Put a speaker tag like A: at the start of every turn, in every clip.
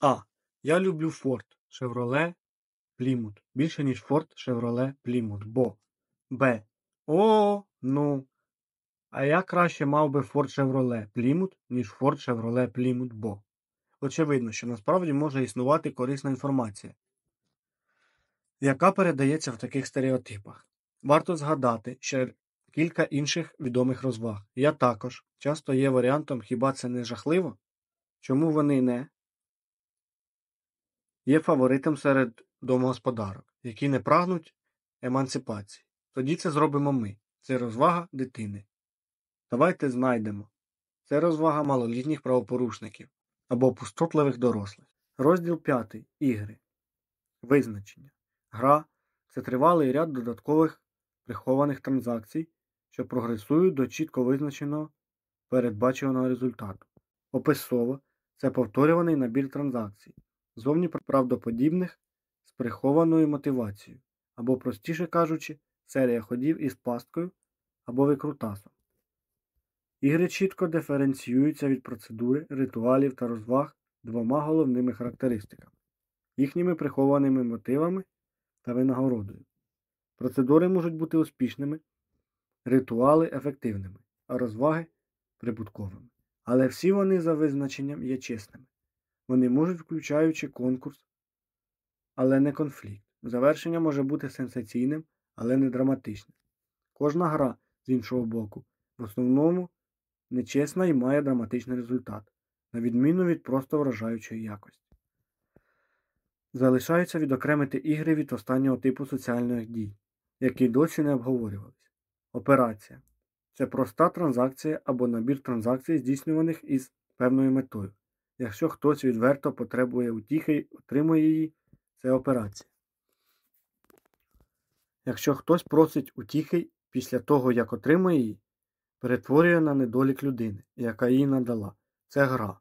A: А. Я люблю Форд, Шевроле, Плімут більше, ніж Форд, Шевроле, Плімут, бо Б. О, ну. А я краще мав би Форд Шевроле Плімут, ніж Форд Шевроле Плімут, бо. Очевидно, що насправді може існувати корисна інформація, яка передається в таких стереотипах. Варто згадати ще кілька інших відомих розваг. Я також часто є варіантом хіба це не жахливо? Чому вони не є фаворитом серед домогосподарок, які не прагнуть емансипації. Тоді це зробимо ми. Це розвага дитини. Давайте знайдемо. Це розвага малолітніх правопорушників або пустотливих дорослих. Розділ 5. Ігри. Визначення. Гра це тривалий ряд додаткових прихованих транзакцій, що прогресують до чітко визначеного передбаченого результату. Описово це повторюваний набір транзакцій, зовні правдоподібних з прихованою мотивацією, або, простіше кажучи, серія ходів із пасткою або викрутасом. Ігри чітко диференціюються від процедури, ритуалів та розваг двома головними характеристиками їхніми прихованими мотивами та винагородою. Процедури можуть бути успішними, ритуали ефективними, а розваги прибутковими. Але всі вони за визначенням є чесними. Вони можуть, включаючи конкурс, але не конфлікт. Завершення може бути сенсаційним, але не драматичним. Кожна гра, з іншого боку, в основному нечесна і має драматичний результат, на відміну від просто вражаючої якості. Залишається відокремити ігри від останнього типу соціальних дій, які досі не обговорювалися. Операція це проста транзакція або набір транзакцій, здійснюваних із певною метою. Якщо хтось відверто потребує утіхи отримує її, це операція. Якщо хтось просить утіхи після того, як отримує її, перетворює на недолік людини, яка її надала. Це гра.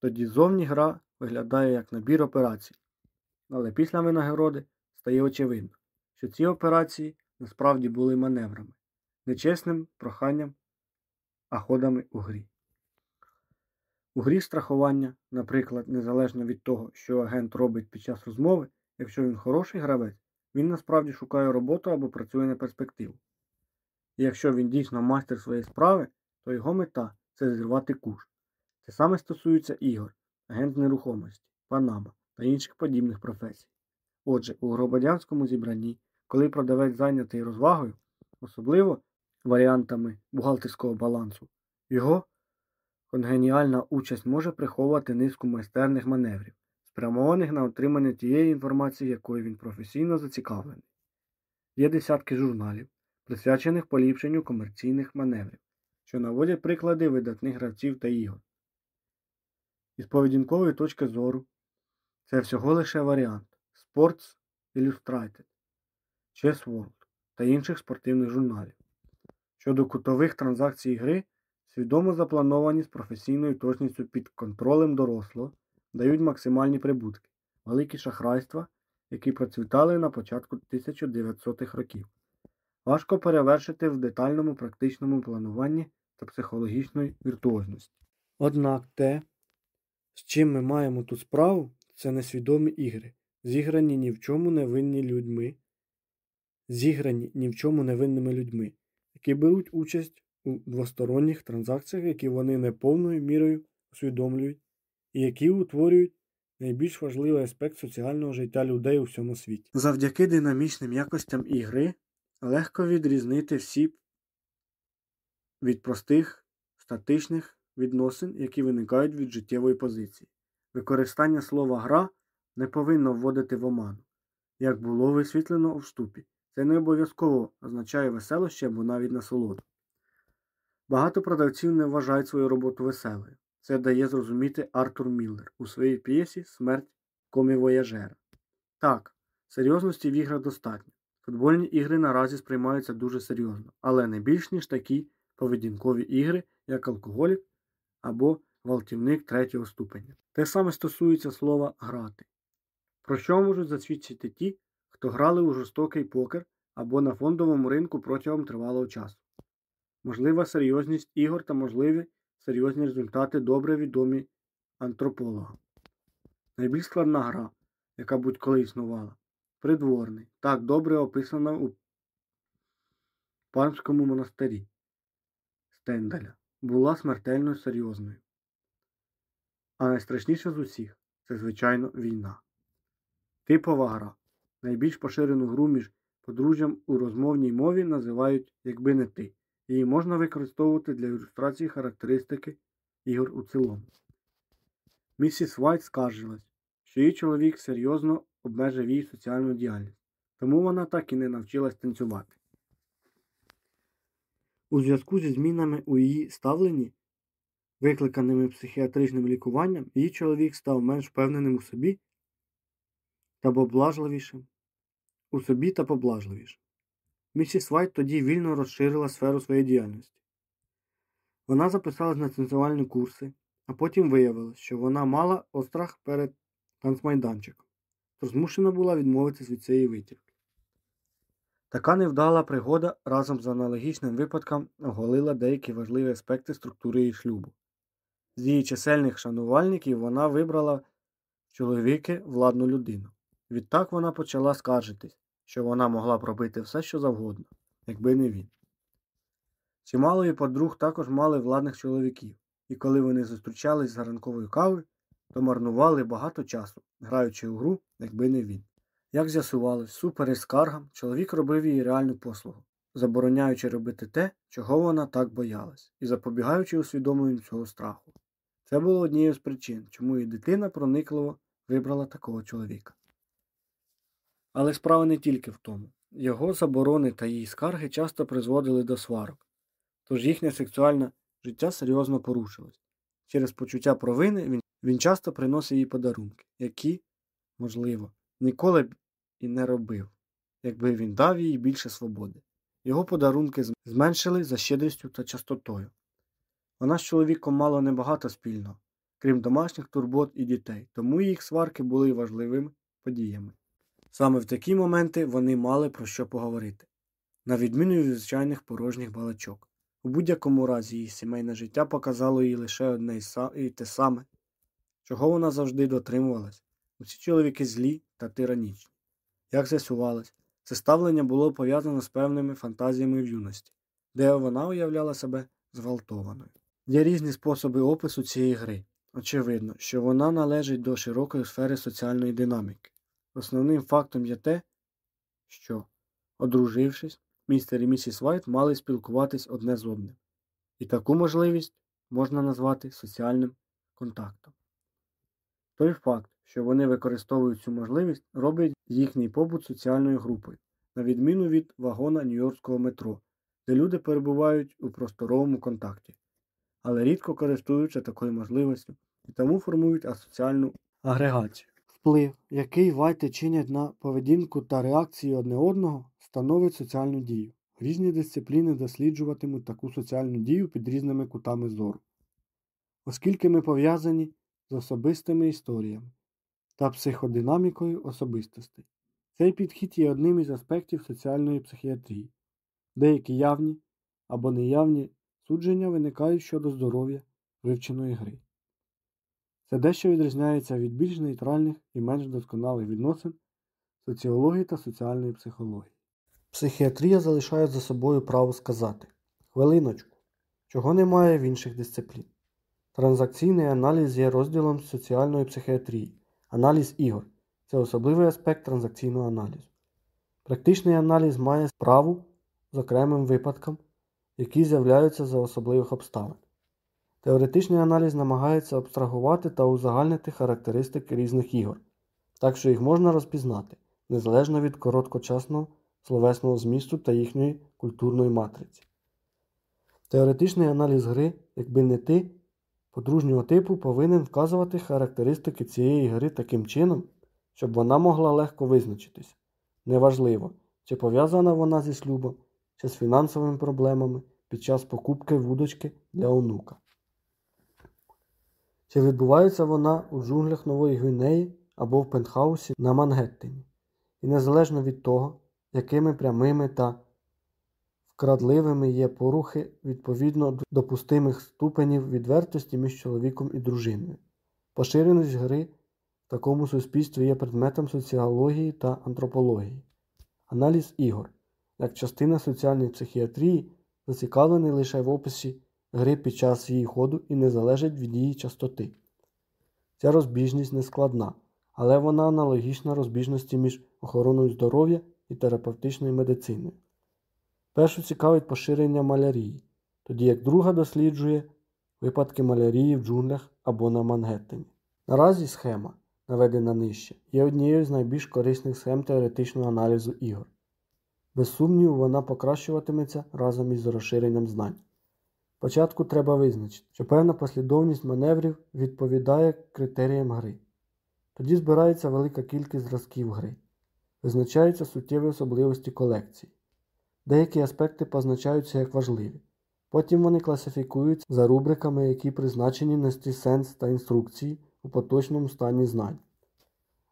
A: Тоді зовні гра виглядає як набір операцій. Але після винагороди стає очевидно, що ці операції насправді були маневрами, нечесним проханням, а ходами у грі. У грі страхування, наприклад, незалежно від того, що агент робить під час розмови, якщо він хороший гравець, він насправді шукає роботу або працює на перспективу. І якщо він дійсно майстер своєї справи, то його мета це зірвати куш. Це саме стосується ігор, агент нерухомості, панама та інших подібних професій. Отже, у громадянському зібранні, коли продавець зайнятий розвагою, особливо варіантами бухгалтерського балансу, його конгеніальна участь може приховувати низку майстерних маневрів, спрямованих на отримання тієї інформації, якою він професійно зацікавлений. Є десятки журналів, присвячених поліпшенню комерційних маневрів, що наводять приклади видатних гравців та ігор. Із поведінкової точки зору це всього лише варіант Sports Illustrated, Chess World та інших спортивних журналів. Щодо кутових транзакцій гри, свідомо заплановані з професійною точністю під контролем дорослого, дають максимальні прибутки, великі шахрайства, які процвітали на початку 1900-х років. Важко перевершити в детальному практичному плануванні та психологічної віртуозності. Однак те, з чим ми маємо тут справу, це несвідомі ігри, зіграні ні в чому невинні людьми, зіграні ні в чому невинними людьми, які беруть участь у двосторонніх транзакціях, які вони не повною мірою усвідомлюють, і які утворюють найбільш важливий аспект соціального життя людей у всьому світі. Завдяки динамічним якостям ігри легко відрізнити всі від простих статичних відносин, які виникають від життєвої позиції. Використання слова гра не повинно вводити в оману, як було висвітлено у вступі. Це не обов'язково означає веселощі або навіть насолоду. Багато продавців не вважають свою роботу веселою. Це дає зрозуміти Артур Міллер у своїй п'єсі Смерть комівояжера. Так, серйозності в іграх достатньо. Футбольні ігри наразі сприймаються дуже серйозно, але не більш ніж такі поведінкові ігри, як алкоголік або гвалтівник третього ступеня. Те саме стосується слова грати. Про що можуть засвідчити ті, хто грали у жорстокий покер або на фондовому ринку протягом тривалого часу. Можлива серйозність ігор та можливі серйозні результати добре відомі антропологам. Найбільш складна гра, яка будь-коли існувала. Придворний, так добре описана у Пармському монастирі Стендаля, була смертельно серйозною. А найстрашніше з усіх це, звичайно, війна. Типова гра. Найбільш поширену гру між подружжям у розмовній мові називають якби не ти. Її можна використовувати для ілюстрації характеристики ігор у цілому. Місіс Вайт скаржилась, що її чоловік серйозно обмежив її соціальну діяльність, тому вона так і не навчилась танцювати. У зв'язку зі змінами у її ставленні, викликаними психіатричним лікуванням, її чоловік став менш впевненим у собі та поблажливішим. У собі та поблажливішим. Місіс Вайт тоді вільно розширила сферу своєї діяльності. Вона записалась на танцювальні курси, а потім виявилось, що вона мала острах перед танцмайданчиком, то змушена була відмовитись від цієї витівки. Така невдала пригода разом з аналогічним випадком оголила деякі важливі аспекти структури її шлюбу. З її чисельних шанувальників вона вибрала чоловіки владну людину. Відтак вона почала скаржитись, що вона могла б робити все, що завгодно, якби не він. Чимало її подруг також мали владних чоловіків, і коли вони зустрічались з ранковою кавою, то марнували багато часу, граючи у гру, якби не він. Як з'ясувалось, супереч скаргам, чоловік робив їй реальну послугу, забороняючи робити те, чого вона так боялась, і запобігаючи усвідомленню цього страху. Це було однією з причин, чому її дитина проникливо вибрала такого чоловіка. Але справа не тільки в тому. Його заборони та її скарги часто призводили до сварок, тож їхнє сексуальне життя серйозно порушилось. Через почуття провини він, він часто приносив їй подарунки, які, можливо, ніколи б і не робив, якби він дав їй більше свободи. Його подарунки зменшили за щедрістю та частотою. Вона з чоловіком мала небагато спільного, крім домашніх турбот і дітей, тому їх сварки були важливими подіями. Саме в такі моменти вони мали про що поговорити, на відміну від звичайних порожніх балачок. У будь-якому разі її сімейне життя показало їй лише одне і те саме, чого вона завжди дотримувалась. Усі чоловіки злі та тиранічні. Як з'ясувалось, це ставлення було пов'язано з певними фантазіями в юності, де вона уявляла себе зґвалтованою. Є різні способи опису цієї гри. Очевидно, що вона належить до широкої сфери соціальної динаміки. Основним фактом є те, що, одружившись, містер і місіс Вайт мали спілкуватись одне з одним, і таку можливість можна назвати соціальним контактом. Той факт, що вони використовують цю можливість, робить їхній побут соціальною групою, на відміну від вагона Нью-Йоркського метро, де люди перебувають у просторовому контакті, але рідко користуються такою можливістю і тому формують асоціальну агрегацію. Вплив, який вайти чинять на поведінку та реакції одне одного, становить соціальну дію. Різні дисципліни досліджуватимуть таку соціальну дію під різними кутами зору. Оскільки ми пов'язані з особистими історіями та психодинамікою особистостей. Цей підхід є одним із аспектів соціальної психіатрії. Деякі явні або неявні судження виникають щодо здоров'я вивченої гри. Це дещо відрізняється від більш нейтральних і менш досконалих відносин соціології та соціальної психології. Психіатрія залишає за собою право сказати хвилиночку, чого немає в інших дисциплін. Транзакційний аналіз є розділом соціальної психіатрії, аналіз ігор це особливий аспект транзакційного аналізу. Практичний аналіз має справу з окремим випадкам, які з'являються за особливих обставин. Теоретичний аналіз намагається абстрагувати та узагальнити характеристики різних ігор, так що їх можна розпізнати, незалежно від короткочасного словесного змісту та їхньої культурної матриці. Теоретичний аналіз гри, якби не ти, подружнього типу повинен вказувати характеристики цієї гри таким чином, щоб вона могла легко визначитись. Неважливо, чи пов'язана вона зі шлюбом, чи з фінансовими проблемами під час покупки вудочки для онука. Чи відбувається вона у джунглях Нової Гвінеї або в пентхаусі на Мангеттені. І незалежно від того, якими прямими та вкрадливими є порухи відповідно до допустимих ступенів відвертості між чоловіком і дружиною. Поширеність гри в такому суспільстві є предметом соціології та антропології. Аналіз ігор як частина соціальної психіатрії зацікавлений лише в описі гри під час її ходу і не залежить від її частоти. Ця розбіжність не складна, але вона аналогічна розбіжності між охороною здоров'я і терапевтичною медициною. Першу цікавить поширення малярії, тоді як друга досліджує випадки малярії в джунглях або на Мангеттені. Наразі схема, наведена нижче, є однією з найбільш корисних схем теоретичного аналізу ігор. Без сумніву, вона покращуватиметься разом із розширенням знань. Спочатку треба визначити, що певна послідовність маневрів відповідає критеріям гри. Тоді збирається велика кількість зразків гри, визначаються суттєві особливості колекції. Деякі аспекти позначаються як важливі. Потім вони класифікуються за рубриками, які призначені нести сенс та інструкції у поточному стані знань.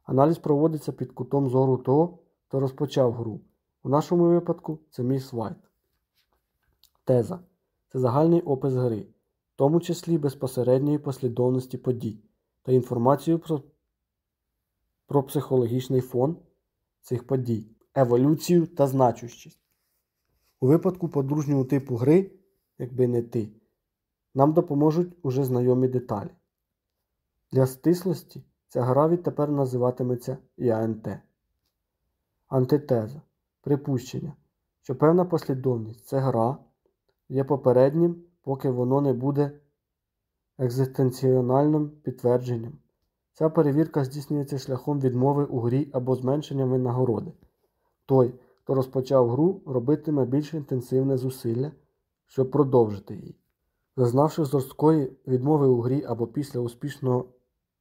A: Аналіз проводиться під кутом зору того, хто розпочав гру. У нашому випадку це місіс Вайт. Теза це загальний опис гри, в тому числі безпосередньої послідовності подій та інформацію про, про психологічний фон цих подій, еволюцію та значущість. У випадку подружнього типу гри, якби не ти, нам допоможуть уже знайомі деталі. Для стислості ця гра відтепер називатиметься ІАНТ. Антитеза. Припущення, що певна послідовність це гра є попереднім, поки воно не буде екзистенціональним підтвердженням. Ця перевірка здійснюється шляхом відмови у грі або зменшення винагороди. Той, хто розпочав гру, робитиме більш інтенсивне зусилля, щоб продовжити її. Зазнавши жорсткої відмови у грі або після успішного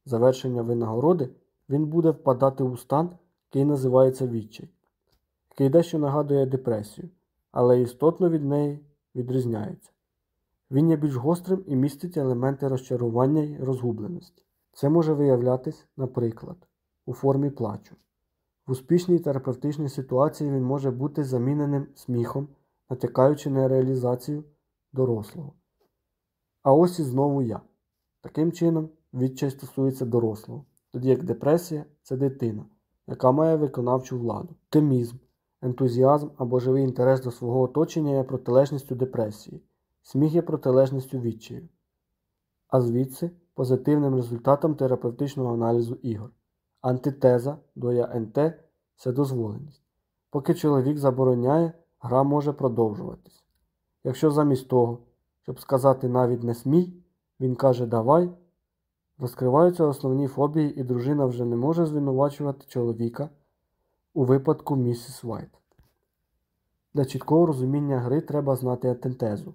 A: завершення винагороди, він буде впадати у стан, який називається відчай, який дещо нагадує депресію, але істотно від неї відрізняється. Він є більш гострим і містить елементи розчарування й розгубленості. Це може виявлятись, наприклад, у формі плачу. В успішній терапевтичній ситуації він може бути заміненим сміхом, натякаючи на реалізацію дорослого. А ось і знову я. Таким чином, відчай стосується дорослого, тоді як депресія це дитина, яка має виконавчу владу, оптимізм, ентузіазм або живий інтерес до свого оточення є протилежністю депресії, сміх є протилежністю відчаю, а звідси позитивним результатом терапевтичного аналізу ігор. Антитеза до ЯНТ це дозволеність. Поки чоловік забороняє, гра може продовжуватись. Якщо замість того, щоб сказати навіть не смій, він каже давай, розкриваються основні фобії, і дружина вже не може звинувачувати чоловіка у випадку місіс Вайт. Для чіткого розуміння гри треба знати антитезу,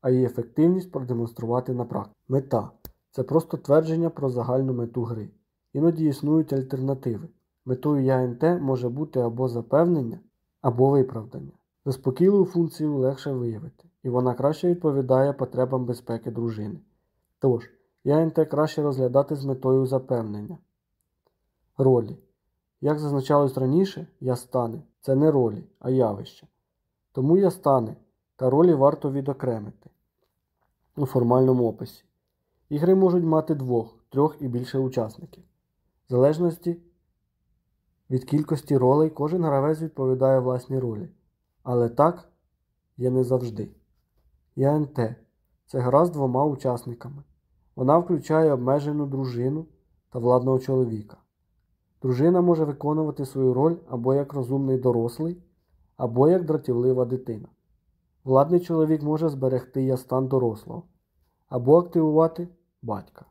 A: а її ефективність продемонструвати на практиці. Мета це просто твердження про загальну мету гри. Іноді існують альтернативи. Метою ЯНТ може бути або запевнення, або виправдання. Заспокійливу функцію легше виявити, і вона краще відповідає потребам безпеки дружини. Тож, ЯНТ краще розглядати з метою запевнення. Ролі. Як зазначалось раніше, я стане це не ролі, а явище. Тому я стане та ролі варто відокремити у формальному описі. Ігри можуть мати двох, трьох і більше учасників. В залежності від кількості ролей кожен гравець відповідає власній ролі. Але так є не завжди. ЯНТ це гра з двома учасниками. Вона включає обмежену дружину та владного чоловіка. Дружина може виконувати свою роль або як розумний дорослий, або як дратівлива дитина. Владний чоловік може зберегти ястан дорослого, або активувати батька.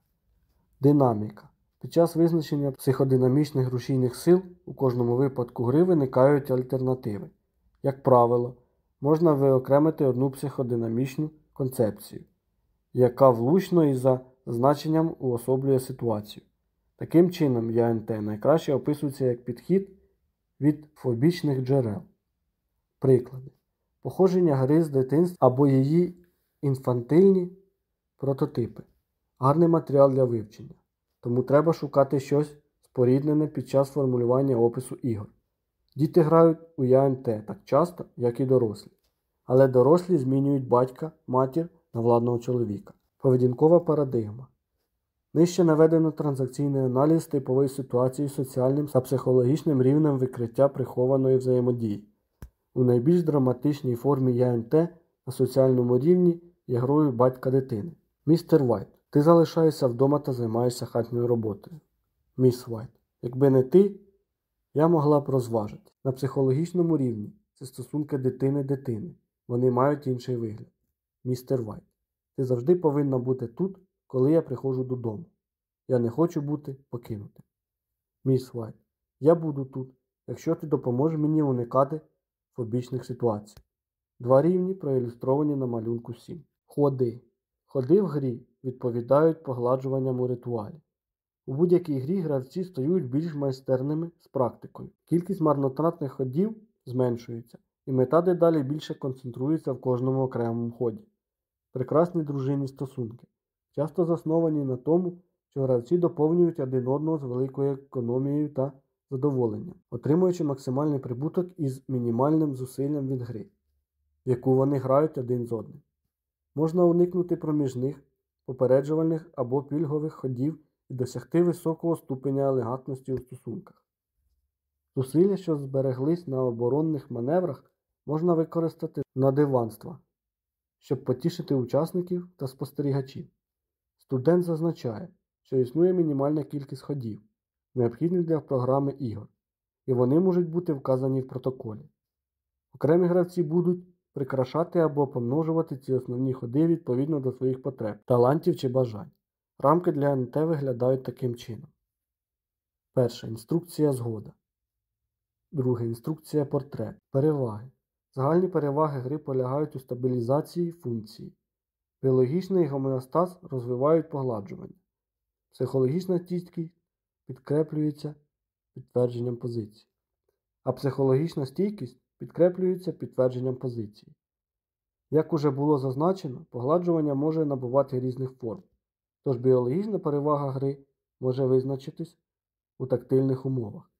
A: Динаміка. Під час визначення психодинамічних рушійних сил у кожному випадку гри виникають альтернативи. Як правило, можна виокремити одну психодинамічну концепцію, яка влучно і за значенням уособлює ситуацію. Таким чином, ЯНТ найкраще описується як підхід від фобічних джерел. Приклади. Походження гри з дитинства або її інфантильні прототипи. Гарний матеріал для вивчення. Тому треба шукати щось споріднене під час формулювання опису ігор. Діти грають у ЯНТ так часто, як і дорослі. Але дорослі змінюють батька, матір на владного чоловіка. Поведінкова парадигма. Нижче наведено транзакційний аналіз типової ситуації соціальним та психологічним рівнем викриття прихованої взаємодії. У найбільш драматичній формі ЯНТ на соціальному рівні є грою батька дитини. Містер Вайт, ти залишаєшся вдома та займаєшся хатньою роботою. Місіс Вайт, якби не ти, я могла б розважити. На психологічному рівні це стосунки дитини-дитини. Вони мають інший вигляд. Містер Вайт, ти завжди повинна бути тут, коли я приходжу додому. Я не хочу бути покинутим. Місіс Вайт, я буду тут, якщо ти допоможеш мені уникати фобічних ситуацій. Два рівні проілюстровані на малюнку 7. Ходи. Ходи в грі відповідають погладжуванням у ритуалі. У будь-якій грі гравці стають більш майстерними з практикою. Кількість марнотратних ходів зменшується, і мета дедалі більше концентрується в кожному окремому ході. Прекрасні дружинні стосунки, часто засновані на тому, що гравці доповнюють один одного з великою економією та задоволенням, отримуючи максимальний прибуток із мінімальним зусиллям від гри, в яку вони грають один з одним. Можна уникнути проміжних, попереджувальних або пільгових ходів і досягти високого ступеня елегантності у стосунках. Зусилля, що збереглись на оборонних маневрах, можна використати на диванства, щоб потішити учасників та спостерігачів. Студент зазначає, що існує мінімальна кількість ходів, необхідних для програми ігор, і вони можуть бути вказані в протоколі. Окремі гравці будуть прикрашати або помножувати ці основні ходи відповідно до своїх потреб, талантів чи бажань. Рамки для НТ виглядають таким чином. Перша інструкція згода. Друга інструкція портрет. Переваги. Загальні переваги гри полягають у стабілізації функції. Біологічний гомеостаз розвивають погладжування. Психологічна стійкість підкреплюється підтвердженням позиції. А психологічна стійкість підкреплюється підтвердженням позиції. Як уже було зазначено, погладжування може набувати різних форм, тож біологічна перевага гри може визначитись у тактильних умовах.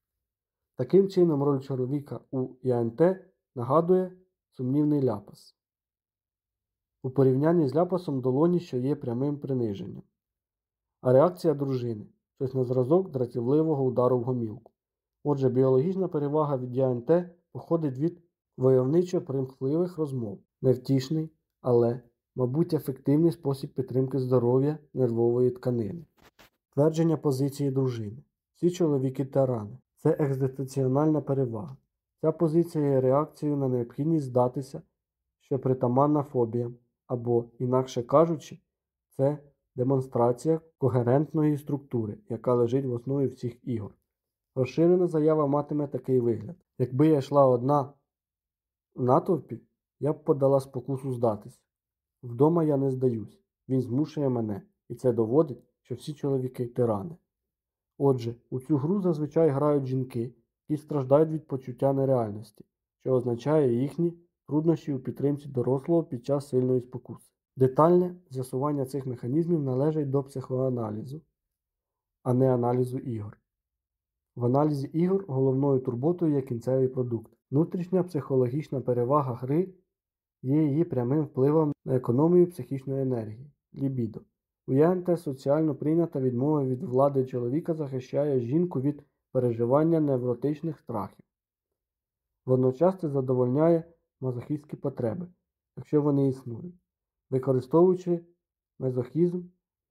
A: Таким чином, роль чоловіка у ІНТ нагадує сумнівний ляпас. У порівнянні з ляпасом долоні, що є прямим приниженням. А реакція дружини щось на зразок дратівливого удару в гомілку. Отже, біологічна перевага від ЯНТ походить від войовничо примхливих розмов, невтішний, але, мабуть, ефективний спосіб підтримки здоров'я нервової тканини. Твердження позиції дружини. Всі чоловіки тарани. Це екзистенціональна перевага. Ця позиція є реакцією на необхідність здатися, що притаманна фобіям, або, інакше кажучи, це демонстрація когерентної структури, яка лежить в основі всіх ігор. Розширена заява матиме такий вигляд. Якби я йшла одна в натовпі, я б подала спокусу здатись. Вдома я не здаюсь, він змушує мене, і це доводить, що всі чоловіки тирани. Отже, у цю гру зазвичай грають жінки, які страждають від почуття нереальності, що означає їхні труднощі у підтримці дорослого під час сильної спокуси. Детальне з'ясування цих механізмів належить до психоаналізу, а не аналізу ігор. В аналізі ігор головною турботою є кінцевий продукт. Внутрішня психологічна перевага гри є її прямим впливом на економію психічної енергії лібідо. У соціально прийнята відмова від влади чоловіка захищає жінку від переживання невротичних страхів. Водночас це задовольняє мазохістські потреби, якщо вони існують, використовуючи мезохізм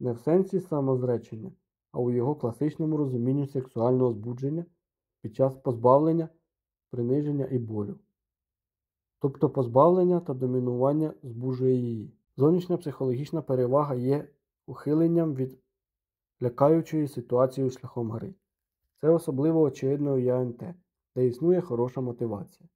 A: не в сенсі самозречення, а у його класичному розумінні сексуального збудження під час позбавлення, приниження і болю. Тобто позбавлення та домінування збуджує її. Зовнішня психологічна перевага є ухиленням від лякаючої ситуації шляхом гри. Це особливо очевидно у ЯНТ, де існує хороша мотивація.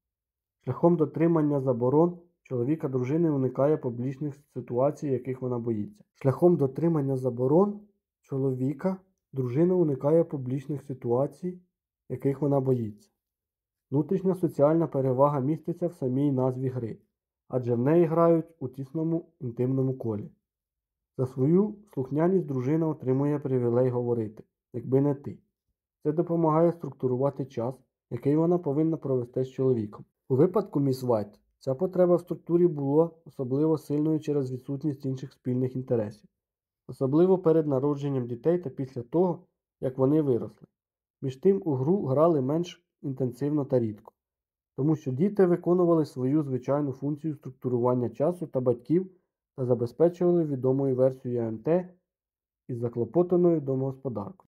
A: Шляхом дотримання заборон чоловіка дружини уникає публічних ситуацій, яких вона боїться. Шляхом дотримання заборон чоловіка дружина уникає публічних ситуацій, яких вона боїться. Внутрішня соціальна перевага міститься в самій назві гри, адже в неї грають у тісному інтимному колі. За свою слухняність дружина отримує привілей говорити, якби не ти. Це допомагає структурувати час, який вона повинна провести з чоловіком. У випадку місіс Вайт ця потреба в структурі була особливо сильною через відсутність інших спільних інтересів. особливо перед народженням дітей та після того, як вони виросли. Між тим у гру грали менш інтенсивно та рідко, тому що діти виконували свою звичайну функцію структурування часу та батьків та забезпечували відомою версією АМТ із заклопотаною домогосподаркою.